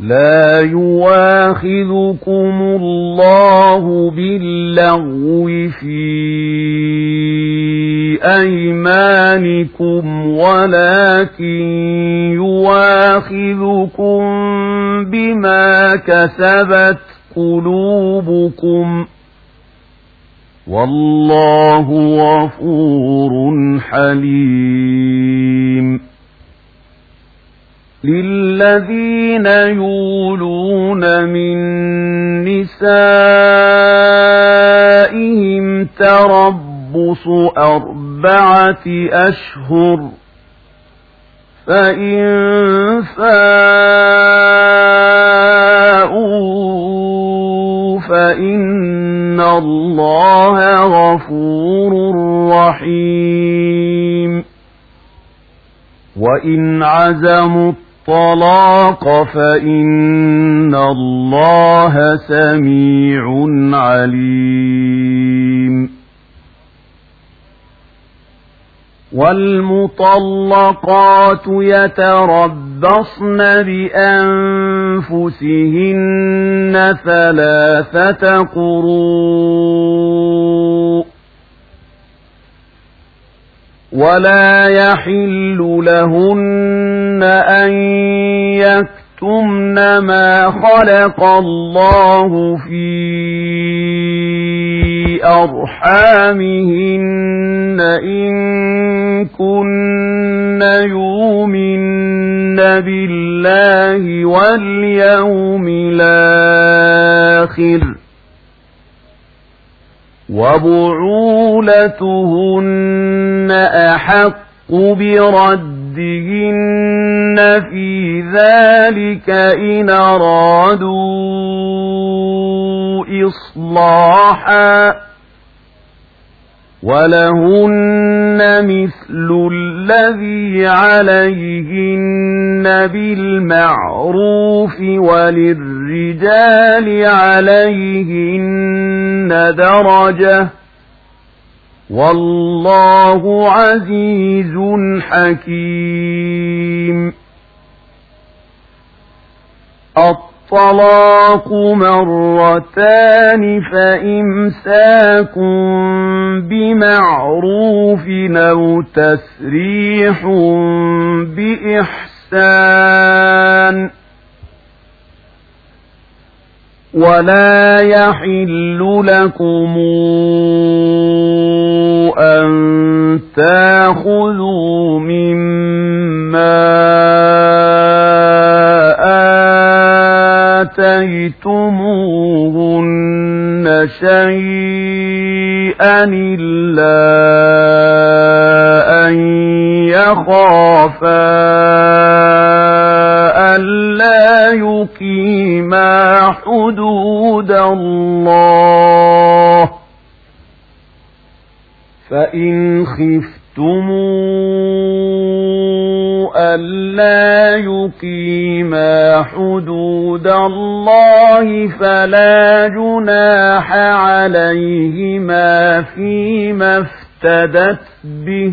لا يواخذكم الله باللغو في أيمانكم ولكن يواخذكم بما كسبت قلوبكم. والله غفور حليم. للذين يولون من نسائهم تربص أربعة أشهر فإن فاءوا فإن الله غفور رحيم وإن عزموا الطلاق فإن الله سميع عليم. والمطلقات يتربصن بأنفسهن ثلاثة قروء. ولا يحل لهن يكتمن ما خلق الله في أرحامهن إن كن يؤمن بالله واليوم الآخر وبعولتهن أحق بردهن في ذلك إن أرادوا إصلاحا ولهن مثل الذي عليهن بالمعروف وللرجال عليهن درجة والله عزيز حكيم. الطلاق مرتان فإمساك بمعروف أو تسريح بإحسان. ولا يحل لكم أن تاخذوا مما آتيتموهن شيئا إلا أن يخافا ألا يقيما حدود الله فإن خفتموا ألا يقيما حدود الله فلا جناح عليهما فيما افتدت به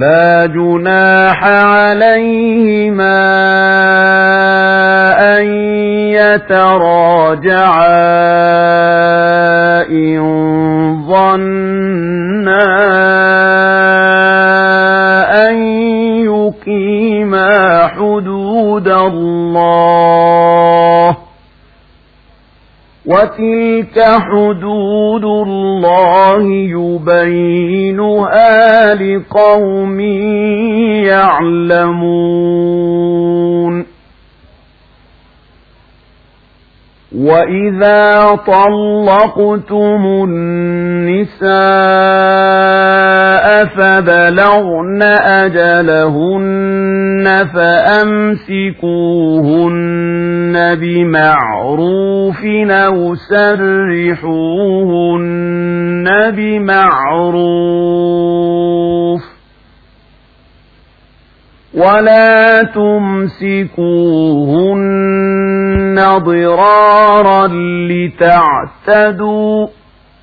فلا جناح عليهما أن يتراجعا إن ظنا أن يقيما حدود الله وتلك حدود الله يبينها لقوم يعلمون. وَإِذَا طَلَّقْتُمُ النِّسَاءَ فَبَلَغْنَ أَجَلَهُنَّ فَأَمْسِكُوهُنَّ بِمَعْرُوفٍ أَوْ سَرِّحُوهُنَّ بِمَعْرُوفٍ ولا تمسكوهن ضرارا لتعتدوا